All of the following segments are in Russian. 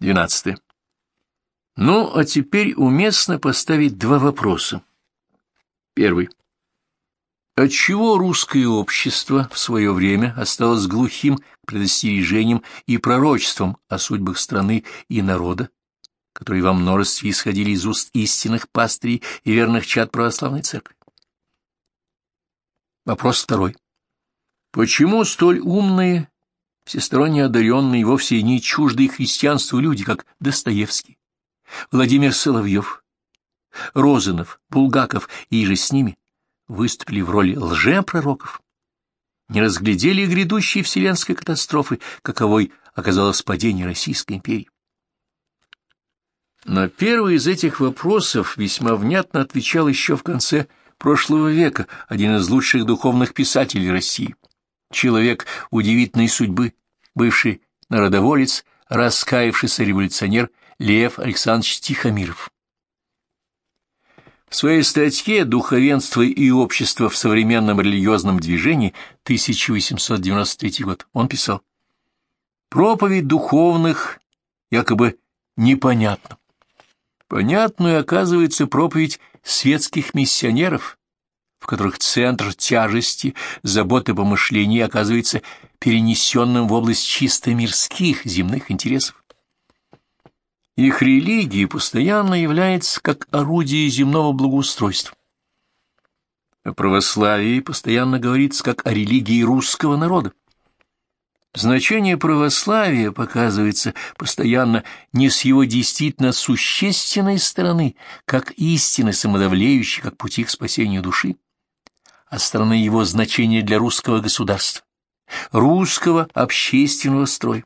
12. Ну, а теперь уместно поставить два вопроса. Первый. Отчего русское общество в свое время осталось глухим к предостережениям и пророчествам о судьбах страны и народа, которые во множестве исходили из уст истинных пастырей и верных чад православной церкви? Вопрос второй. Почему столь умные, всесторонне одаренные, вовсе не чуждые христианству люди, как Достоевский, Владимир Соловьев, Розанов, Булгаков и же с ними, выступили в роли лжепророков? Не разглядели грядущей вселенской катастрофы, каковой оказалось падение Российской империи? На первый из этих вопросов весьма внятно отвечал еще в конце прошлого века один из лучших духовных писателей России, человек удивительной судьбы, бывший народоволец, раскаявшийся революционер Лев Александрович Тихомиров. В своей статье «Духовенство и общество в современном религиозном движении» 1893 год он писал «Проповедь духовных якобы непонятна. Понятную оказывается проповедь светских миссионеров, в которых центр тяжести, заботы помышлений оказывается перенесенным в область чисто мирских земных интересов. Их религия постоянно является как орудие земного благоустройства. О православии постоянно говорится как о религии русского народа. Значение православия показывается постоянно не с его действительно существенной стороны, как истины самодавлеющей, как пути к спасению души, а стороны его значения для русского государства, русского общественного строя.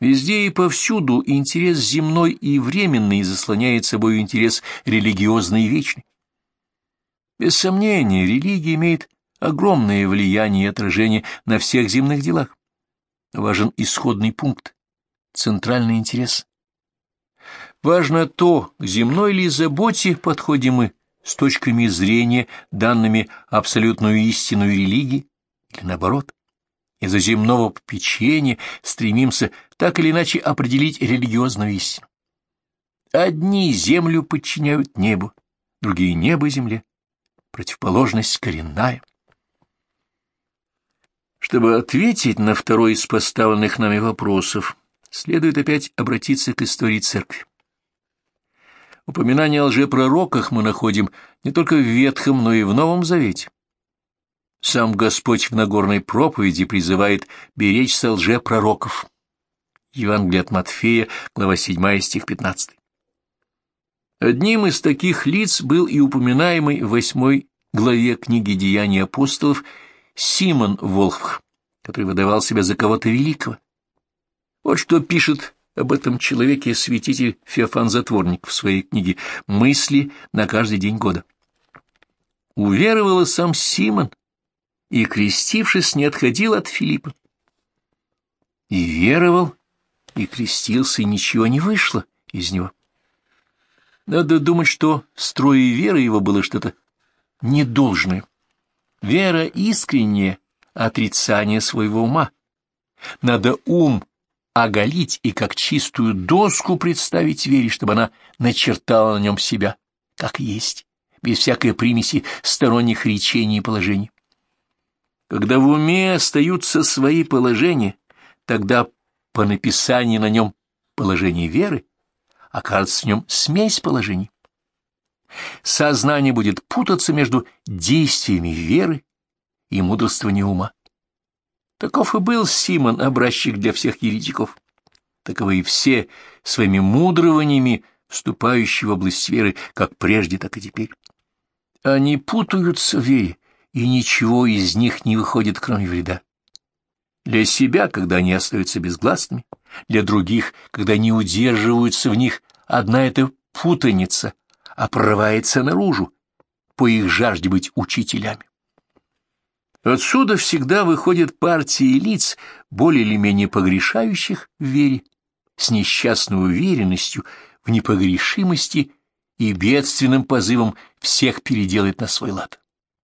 Везде и повсюду интерес земной и временный заслоняет собой интерес религиозный и вечный. Без сомнения, религия имеет огромное влияние и отражение на всех земных делах. Важен исходный пункт, центральный интерес. Важно то, к земной ли заботе подходим мы с точками зрения, данными абсолютную истину религии, или наоборот из-за земного попечения стремимся так или иначе определить религиозную истину. Одни землю подчиняют небу, другие — небо земле. Противоположность коренная. Чтобы ответить на второй из поставленных нами вопросов, следует опять обратиться к истории церкви. Упоминание о лжепророках мы находим не только в Ветхом, но и в Новом Завете. Сам Господь в Нагорной проповеди призывает беречься лжепророков. Евангелие от Матфея, глава 7, стих 15. Одним из таких лиц был и упоминаемый в восьмой главе книги «Деяния апостолов» Симон Волхв, который выдавал себя за кого-то великого. Вот что пишет об этом человеке святитель Феофан Затворник в своей книге «Мысли на каждый день года». Уверовал сам Симон, и, крестившись, не отходил от Филиппа. И веровал, и крестился, и ничего не вышло из него. Надо думать, что строя веры его было что-то недолжное. Вера искренняя, отрицание своего ума. Надо ум оголить и как чистую доску представить вере, чтобы она начертала на нем себя, как есть, без всякой примеси сторонних речений и положений. Когда в уме остаются свои положения, тогда по написанию на нем положения веры окажется в нем смесь положений. Сознание будет путаться между действиями веры и мудрствованием ума. Таков и был Симон, образчик для всех еретиков. Таковы и все своими мудрованиями, вступающие в область веры, как прежде, так и теперь. Они путаются в вере, и ничего из них не выходит, кроме вреда. Для себя, когда они остаются безгласными, для других, когда не удерживаются в них, одна эта путаница, а прорывается наружу, по их жажде быть учителями. Отсюда всегда выходят партии лиц, более или менее погрешающих в вере, с несчастной уверенностью в непогрешимости и бедственным позывом всех переделать на свой лад.